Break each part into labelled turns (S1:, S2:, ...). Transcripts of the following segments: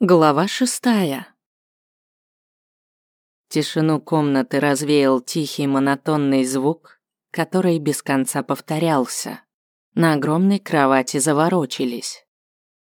S1: Глава шестая. Тишину комнаты развеял тихий монотонный звук, который без конца повторялся. На огромной кровати заворочились.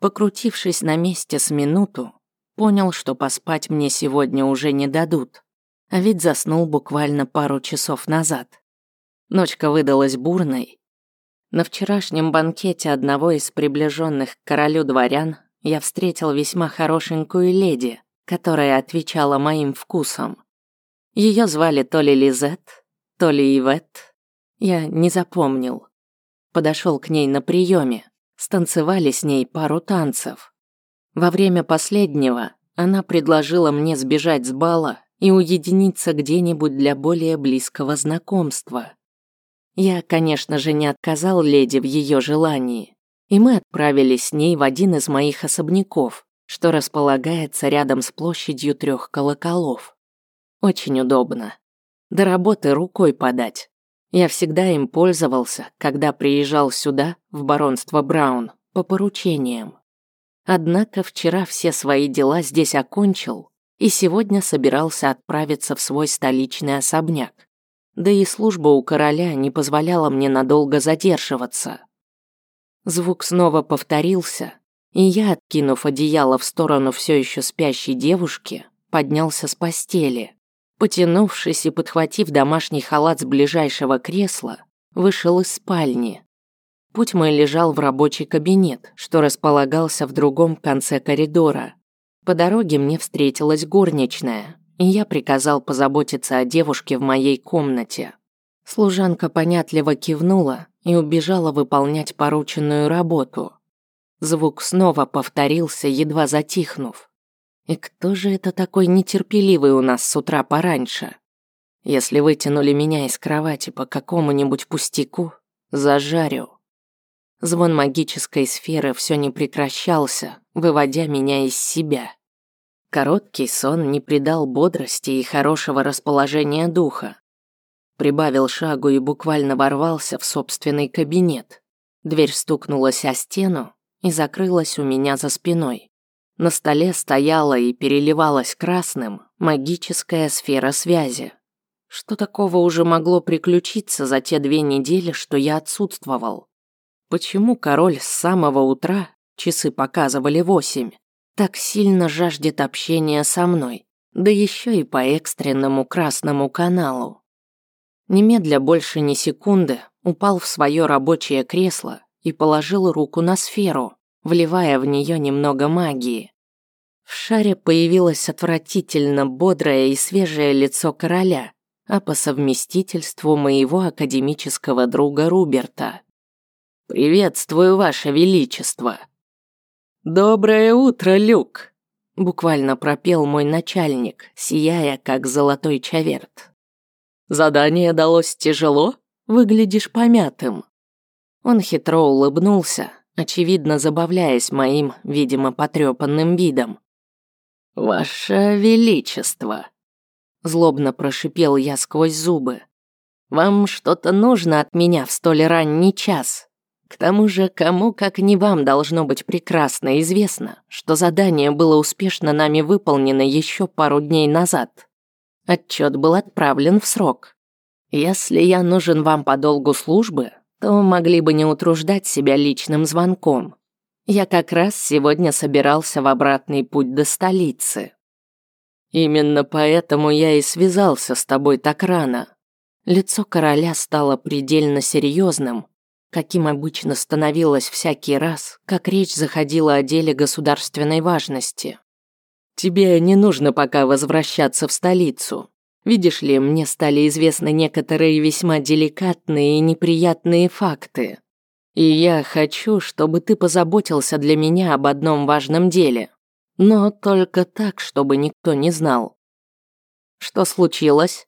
S1: Покрутившись на месте с минуту, понял, что поспать мне сегодня уже не дадут, а ведь заснул буквально пару часов назад. Ночка выдалась бурной. На вчерашнем банкете одного из приближенных к королю дворян я встретил весьма хорошенькую леди, которая отвечала моим вкусам. Ее звали то ли Лизет, то ли Ивет. Я не запомнил. Подошел к ней на приеме, станцевали с ней пару танцев. Во время последнего она предложила мне сбежать с бала и уединиться где-нибудь для более близкого знакомства. Я, конечно же, не отказал леди в ее желании, и мы отправились с ней в один из моих особняков, что располагается рядом с площадью трех колоколов. Очень удобно. До работы рукой подать. Я всегда им пользовался, когда приезжал сюда, в баронство Браун, по поручениям. Однако вчера все свои дела здесь окончил и сегодня собирался отправиться в свой столичный особняк. Да и служба у короля не позволяла мне надолго задерживаться. Звук снова повторился, и я, откинув одеяло в сторону все еще спящей девушки, поднялся с постели. Потянувшись и подхватив домашний халат с ближайшего кресла, вышел из спальни. Путь мой лежал в рабочий кабинет, что располагался в другом конце коридора. По дороге мне встретилась горничная, и я приказал позаботиться о девушке в моей комнате. Служанка понятливо кивнула и убежала выполнять порученную работу. Звук снова повторился, едва затихнув. И кто же это такой нетерпеливый у нас с утра пораньше? Если вытянули меня из кровати по какому-нибудь пустяку, зажарю. Звон магической сферы все не прекращался, выводя меня из себя. Короткий сон не придал бодрости и хорошего расположения духа, Прибавил шагу и буквально ворвался в собственный кабинет. Дверь стукнулась о стену и закрылась у меня за спиной. На столе стояла и переливалась красным магическая сфера связи. Что такого уже могло приключиться за те две недели, что я отсутствовал? Почему король с самого утра, часы показывали восемь, так сильно жаждет общения со мной, да еще и по экстренному красному каналу? Немедля больше ни секунды упал в свое рабочее кресло и положил руку на сферу, вливая в нее немного магии. В шаре появилось отвратительно бодрое и свежее лицо короля, а по совместительству моего академического друга Руберта. «Приветствую, Ваше Величество!» «Доброе утро, Люк!» Буквально пропел мой начальник, сияя, как золотой чаверт. Задание далось тяжело? Выглядишь помятым». Он хитро улыбнулся, очевидно забавляясь моим, видимо, потрепанным видом. «Ваше Величество!» Злобно прошипел я сквозь зубы. «Вам что-то нужно от меня в столь ранний час. К тому же, кому, как не вам, должно быть прекрасно известно, что задание было успешно нами выполнено еще пару дней назад. Отчет был отправлен в срок. Если я нужен вам по долгу службы, то могли бы не утруждать себя личным звонком. Я как раз сегодня собирался в обратный путь до столицы. Именно поэтому я и связался с тобой так рано. Лицо короля стало предельно серьезным, каким обычно становилось всякий раз, как речь заходила о деле государственной важности. Тебе не нужно пока возвращаться в столицу. Видишь ли, мне стали известны некоторые весьма деликатные и неприятные факты. И я хочу, чтобы ты позаботился для меня об одном важном деле. Но только так, чтобы никто не знал. Что случилось?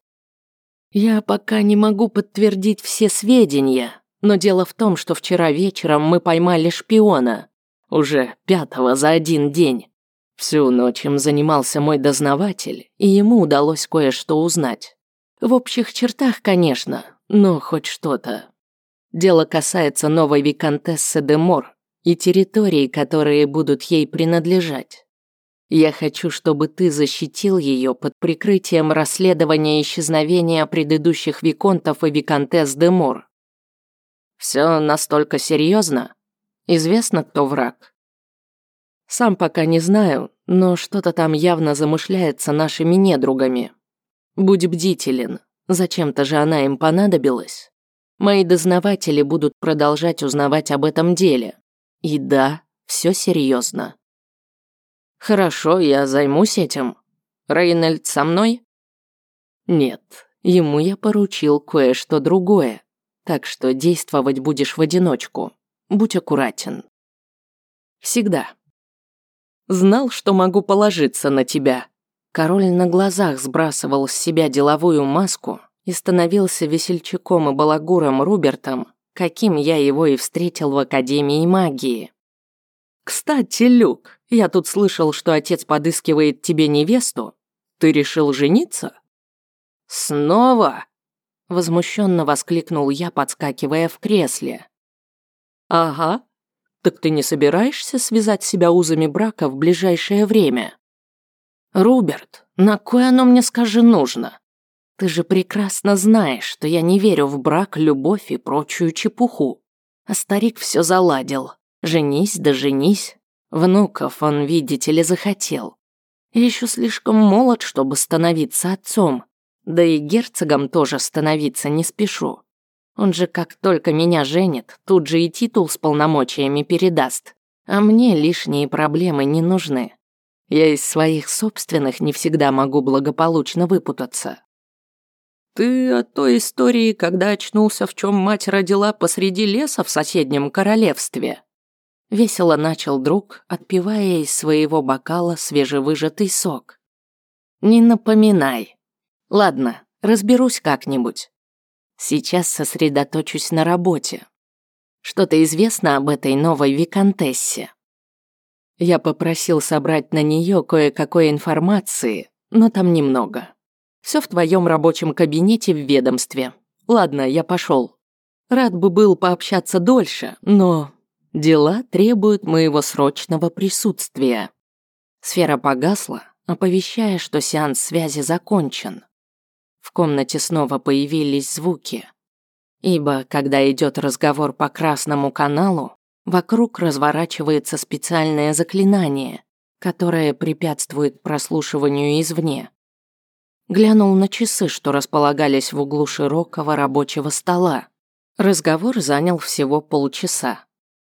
S1: Я пока не могу подтвердить все сведения, но дело в том, что вчера вечером мы поймали шпиона. Уже пятого за один день. Всю ночь им занимался мой дознаватель, и ему удалось кое-что узнать. В общих чертах, конечно, но хоть что-то. Дело касается новой виконтессы де Мор и территорий, которые будут ей принадлежать. Я хочу, чтобы ты защитил ее под прикрытием расследования исчезновения предыдущих виконтов и виконтесс де Мор. Все настолько серьезно? Известно, кто враг? Сам пока не знаю, но что-то там явно замышляется нашими недругами. Будь бдителен, зачем-то же она им понадобилась. Мои дознаватели будут продолжать узнавать об этом деле. И да, все серьезно. Хорошо, я займусь этим. Рейнольд со мной? Нет, ему я поручил кое-что другое. Так что действовать будешь в одиночку. Будь аккуратен. Всегда. Знал, что могу положиться на тебя. Король на глазах сбрасывал с себя деловую маску и становился весельчаком и балагуром Рубертом, каким я его и встретил в Академии магии. «Кстати, Люк, я тут слышал, что отец подыскивает тебе невесту. Ты решил жениться?» «Снова?» – возмущенно воскликнул я, подскакивая в кресле. «Ага. Так ты не собираешься связать себя узами брака в ближайшее время?» «Руберт, на кое оно мне, скажи, нужно? Ты же прекрасно знаешь, что я не верю в брак, любовь и прочую чепуху. А старик все заладил. Женись да женись. Внуков он, видите ли, захотел. Я еще слишком молод, чтобы становиться отцом. Да и герцогом тоже становиться не спешу. Он же как только меня женит, тут же и титул с полномочиями передаст. А мне лишние проблемы не нужны. Я из своих собственных не всегда могу благополучно выпутаться. Ты о той истории, когда очнулся, в чем мать родила посреди леса в соседнем королевстве? Весело начал друг, отпивая из своего бокала свежевыжатый сок. «Не напоминай. Ладно, разберусь как-нибудь. Сейчас сосредоточусь на работе. Что-то известно об этой новой виконтессе?» Я попросил собрать на нее кое-какой информации, но там немного. Все в твоем рабочем кабинете в ведомстве. Ладно, я пошел. Рад бы был пообщаться дольше, но Дела требуют моего срочного присутствия. Сфера погасла, оповещая, что сеанс связи закончен. В комнате снова появились звуки. Ибо, когда идет разговор по красному каналу, вокруг разворачивается специальное заклинание, которое препятствует прослушиванию извне. Глянул на часы, что располагались в углу широкого рабочего стола. Разговор занял всего полчаса.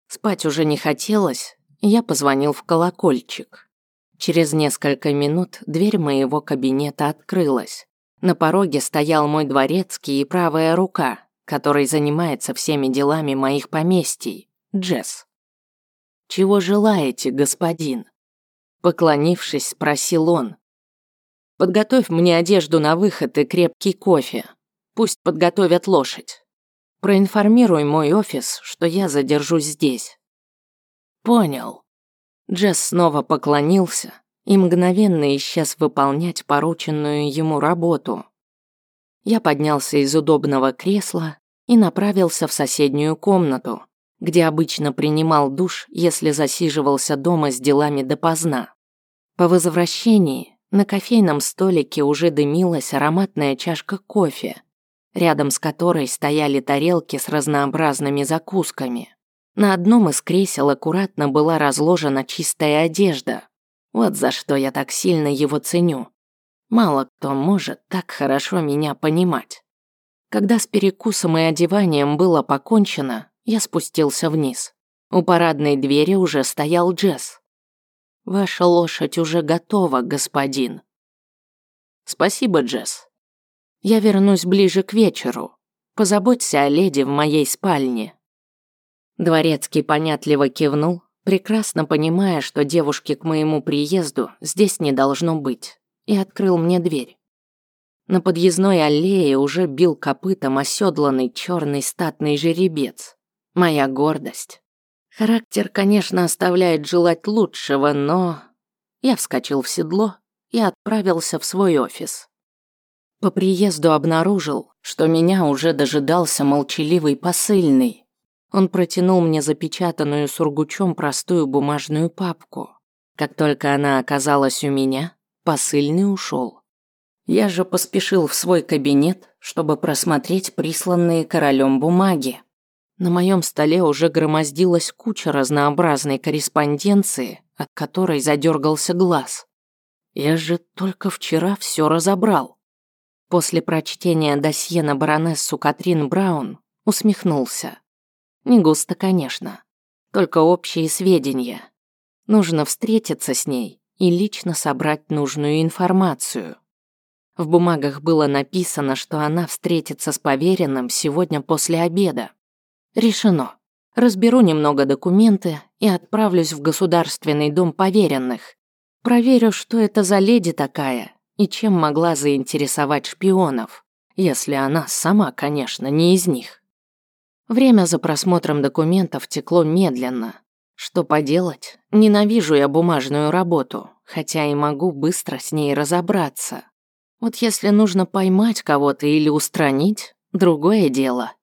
S1: Спать уже не хотелось, я позвонил в колокольчик. Через несколько минут дверь моего кабинета открылась. На пороге стоял мой дворецкий и правая рука, который занимается всеми делами моих поместий, Джесс. «Чего желаете, господин?» Поклонившись, спросил он. «Подготовь мне одежду на выход и крепкий кофе. Пусть подготовят лошадь. Проинформируй мой офис, что я задержусь здесь». «Понял». Джесс снова поклонился и мгновенно исчез выполнять порученную ему работу. Я поднялся из удобного кресла и направился в соседнюю комнату, где обычно принимал душ, если засиживался дома с делами допоздна. По возвращении на кофейном столике уже дымилась ароматная чашка кофе, рядом с которой стояли тарелки с разнообразными закусками. На одном из кресел аккуратно была разложена чистая одежда. Вот за что я так сильно его ценю. Мало кто может так хорошо меня понимать. Когда с перекусом и одеванием было покончено, я спустился вниз. У парадной двери уже стоял Джесс. «Ваша лошадь уже готова, господин». «Спасибо, Джесс», я вернусь ближе к вечеру. Позаботься о леди в моей спальне». Дворецкий понятливо кивнул, прекрасно понимая, что девушки к моему приезду здесь не должно быть, и открыл мне дверь. На подъездной аллее уже бил копытом оседланный черный статный жеребец. Моя гордость. Характер, конечно, оставляет желать лучшего, но... Я вскочил в седло и отправился в свой офис. По приезду обнаружил, что меня уже дожидался молчаливый посыльный. Он протянул мне запечатанную сургучом простую бумажную папку. Как только она оказалась у меня, посыльный ушел. Я же поспешил в свой кабинет, чтобы просмотреть присланные королем бумаги. На моем столе уже громоздилась куча разнообразной корреспонденции, от которой задергался глаз. Я же только вчера все разобрал. После прочтения досье на баронессу Катрин Браун усмехнулся. Не густо, конечно, только общие сведения. Нужно встретиться с ней и лично собрать нужную информацию. В бумагах было написано, что она встретится с поверенным сегодня после обеда. Решено. Разберу немного документы и отправлюсь в Государственный дом поверенных. Проверю, что это за леди такая и чем могла заинтересовать шпионов, если она сама, конечно, не из них. Время за просмотром документов текло медленно. Что поделать, ненавижу я бумажную работу, хотя и могу быстро с ней разобраться. Вот если нужно поймать кого-то или устранить, другое дело.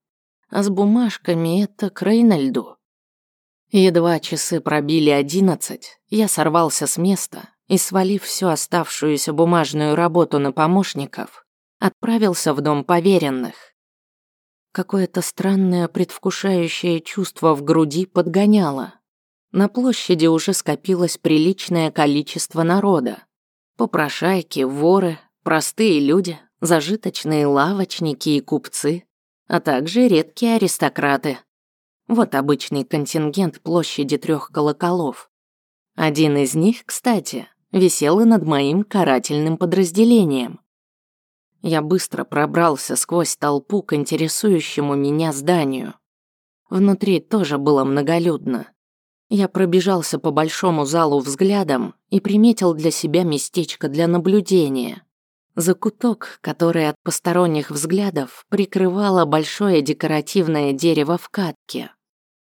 S1: А с бумажками это край на льду. Едва часы пробили одиннадцать, я сорвался с места и, свалив всю оставшуюся бумажную работу на помощников, отправился в дом поверенных. Какое-то странное предвкушающее чувство в груди подгоняло. На площади уже скопилось приличное количество народа. Попрошайки, воры, Простые люди, зажиточные лавочники и купцы, а также редкие аристократы. Вот обычный контингент площади трех колоколов. Один из них, кстати, висел и над моим карательным подразделением. Я быстро пробрался сквозь толпу к интересующему меня зданию. Внутри тоже было многолюдно. Я пробежался по большому залу взглядом и приметил для себя местечко для наблюдения. Закуток, который от посторонних взглядов прикрывало большое декоративное дерево в катке.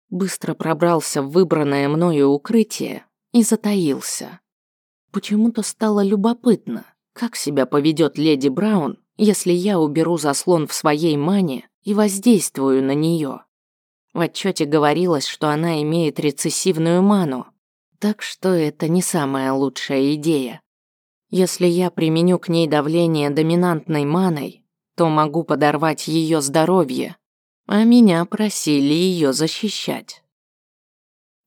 S1: Быстро пробрался в выбранное мною укрытие и затаился. Почему-то стало любопытно, как себя поведет леди Браун, если я уберу заслон в своей мане и воздействую на нее. В отчете говорилось, что она имеет рецессивную ману, так что это не самая лучшая идея. Если я применю к ней давление доминантной маной, то могу подорвать ее здоровье, а меня просили ее защищать.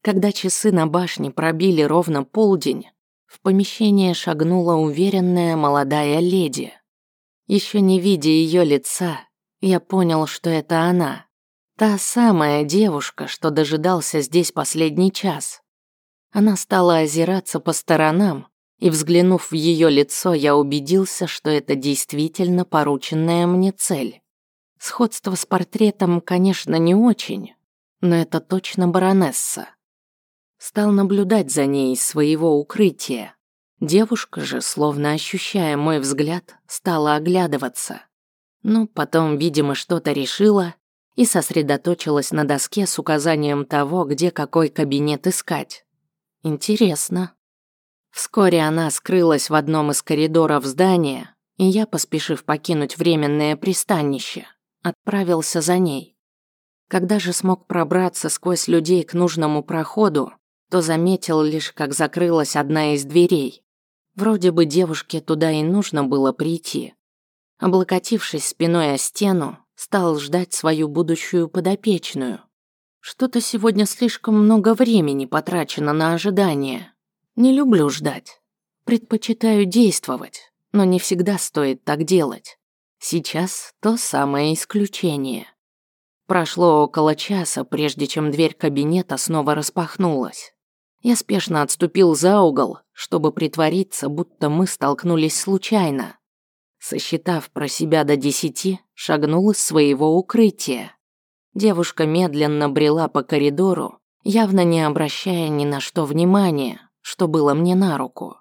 S1: Когда часы на башне пробили ровно полдень, в помещение шагнула уверенная молодая леди. Еще не видя ее лица, я понял, что это она. Та самая девушка, что дожидался здесь последний час. Она стала озираться по сторонам, и, взглянув в ее лицо, я убедился, что это действительно порученная мне цель. Сходство с портретом, конечно, не очень, но это точно баронесса. Стал наблюдать за ней из своего укрытия. Девушка же, словно ощущая мой взгляд, стала оглядываться. Но потом, видимо, что-то решила и сосредоточилась на доске с указанием того, где какой кабинет искать. Интересно. Вскоре она скрылась в одном из коридоров здания, и я, поспешив покинуть временное пристанище, отправился за ней. Когда же смог пробраться сквозь людей к нужному проходу, то заметил лишь, как закрылась одна из дверей. Вроде бы девушке туда и нужно было прийти. Облокотившись спиной о стену, стал ждать свою будущую подопечную. Что-то сегодня слишком много времени потрачено на ожидание. Не люблю ждать. Предпочитаю действовать, но не всегда стоит так делать. Сейчас то самое исключение. Прошло около часа, прежде чем дверь кабинета снова распахнулась. Я спешно отступил за угол, чтобы притвориться, будто мы столкнулись случайно. Сосчитав про себя до десяти, шагнул из своего укрытия. Девушка медленно брела по коридору, явно не обращая ни на что внимания, что было мне на руку.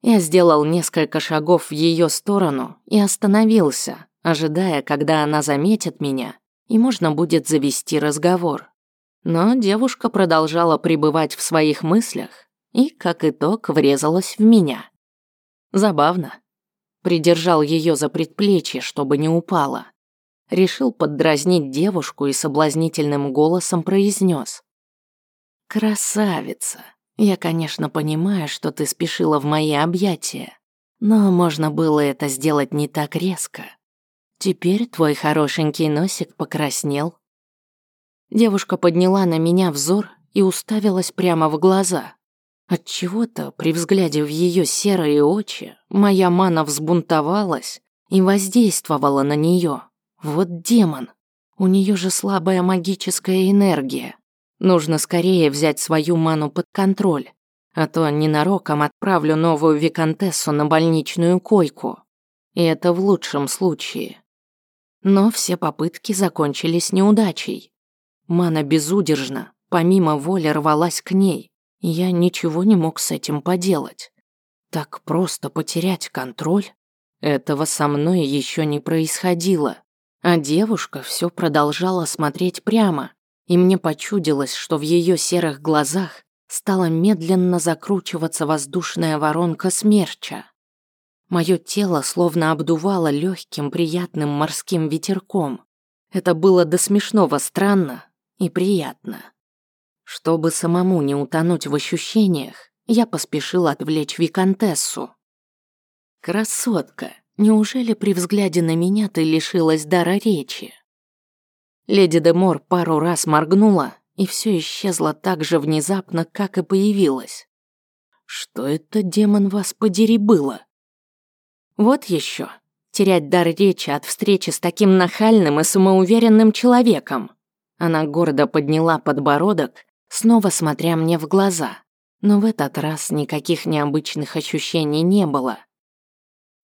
S1: Я сделал несколько шагов в ее сторону и остановился, ожидая, когда она заметит меня, и можно будет завести разговор. Но девушка продолжала пребывать в своих мыслях и, как итог, врезалась в меня. Забавно. Придержал ее за предплечье, чтобы не упала. Решил поддразнить девушку и соблазнительным голосом произнес: «Красавица! Я, конечно, понимаю, что ты спешила в мои объятия, но можно было это сделать не так резко. Теперь твой хорошенький носик покраснел. Девушка подняла на меня взор и уставилась прямо в глаза. От чего-то при взгляде в ее серые очи моя мана взбунтовалась и воздействовала на нее. Вот демон. У нее же слабая магическая энергия. Нужно скорее взять свою ману под контроль, а то ненароком отправлю новую виконтессу на больничную койку. И это в лучшем случае. Но все попытки закончились неудачей. Мана безудержно, помимо воли рвалась к ней, я ничего не мог с этим поделать. Так просто потерять контроль? Этого со мной еще не происходило. А девушка все продолжала смотреть прямо, и мне почудилось, что в ее серых глазах стала медленно закручиваться воздушная воронка смерча. Мое тело словно обдувало легким приятным морским ветерком. Это было до смешного странно и приятно. Чтобы самому не утонуть в ощущениях, я поспешил отвлечь виконтессу. «Красотка, неужели при взгляде на меня ты лишилась дара речи?» Леди де Мор пару раз моргнула, и все исчезло так же внезапно, как и появилось. «Что это, демон вас подери, было?» «Вот еще. Терять дар речи от встречи с таким нахальным и самоуверенным человеком». Она гордо подняла подбородок снова смотря мне в глаза. Но в этот раз никаких необычных ощущений не было.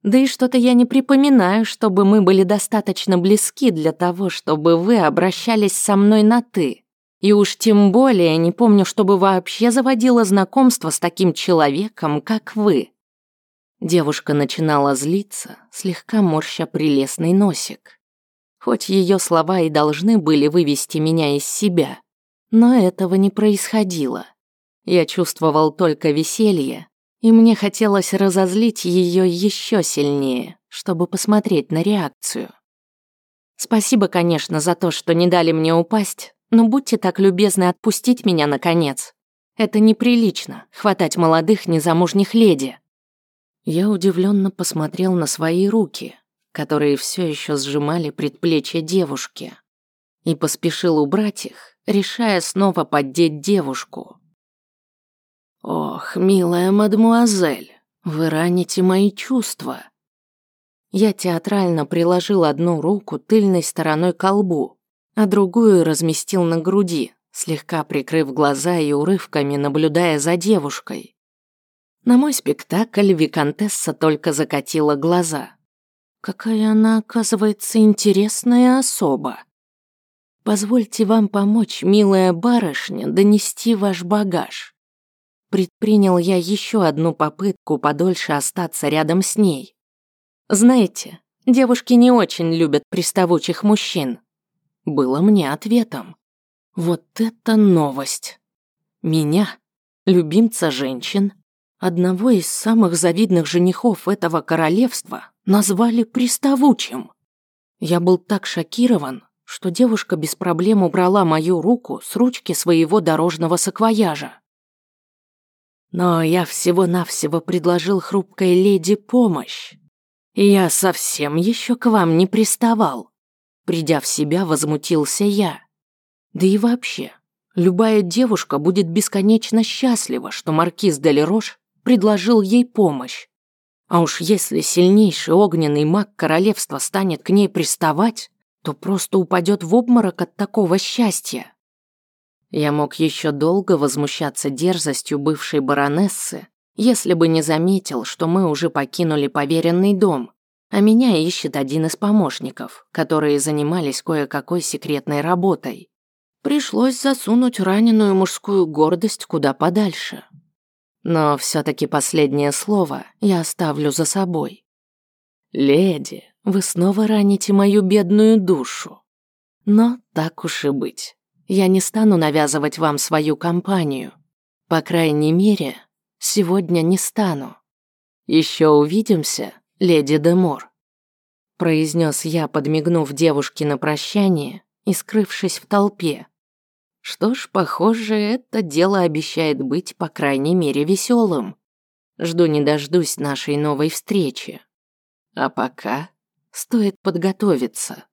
S1: Да и что-то я не припоминаю, чтобы мы были достаточно близки для того, чтобы вы обращались со мной на «ты». И уж тем более не помню, чтобы вообще заводила знакомство с таким человеком, как вы. Девушка начинала злиться, слегка морща прелестный носик. Хоть ее слова и должны были вывести меня из себя, но этого не происходило. Я чувствовал только веселье, и мне хотелось разозлить ее еще сильнее, чтобы посмотреть на реакцию. Спасибо, конечно, за то, что не дали мне упасть, но будьте так любезны отпустить меня, наконец. Это неприлично, хватать молодых незамужних леди. Я удивленно посмотрел на свои руки, которые все еще сжимали предплечье девушки, и поспешил убрать их, решая снова поддеть девушку. «Ох, милая мадмуазель, вы раните мои чувства». Я театрально приложил одну руку тыльной стороной к лбу, а другую разместил на груди, слегка прикрыв глаза и урывками наблюдая за девушкой. На мой спектакль Викантесса только закатила глаза. Какая она, оказывается, интересная особа. Позвольте вам помочь, милая барышня, донести ваш багаж. Предпринял я еще одну попытку подольше остаться рядом с ней. Знаете, девушки не очень любят приставучих мужчин. Было мне ответом. Вот это новость. Меня, любимца женщин, одного из самых завидных женихов этого королевства, назвали приставучим. Я был так шокирован, что девушка без проблем убрала мою руку с ручки своего дорожного саквояжа. Но я всего-навсего предложил хрупкой леди помощь. И я совсем еще к вам не приставал. Придя в себя, возмутился я. Да и вообще, любая девушка будет бесконечно счастлива, что маркиз Дель Рош предложил ей помощь. А уж если сильнейший огненный маг королевства станет к ней приставать, то просто упадет в обморок от такого счастья. Я мог еще долго возмущаться дерзостью бывшей баронессы, если бы не заметил, что мы уже покинули поверенный дом, а меня ищет один из помощников, которые занимались кое-какой секретной работой. Пришлось засунуть раненую мужскую гордость куда подальше. Но все-таки последнее слово я оставлю за собой. «Леди, вы снова раните мою бедную душу. Но так уж и быть. Я не стану навязывать вам свою компанию. По крайней мере, сегодня не стану. Еще увидимся, леди Демор. Произнес я, подмигнув девушке на прощание и скрывшись в толпе. Что ж, похоже, это дело обещает быть, по крайней мере, веселым. Жду не дождусь нашей новой встречи. А пока стоит подготовиться.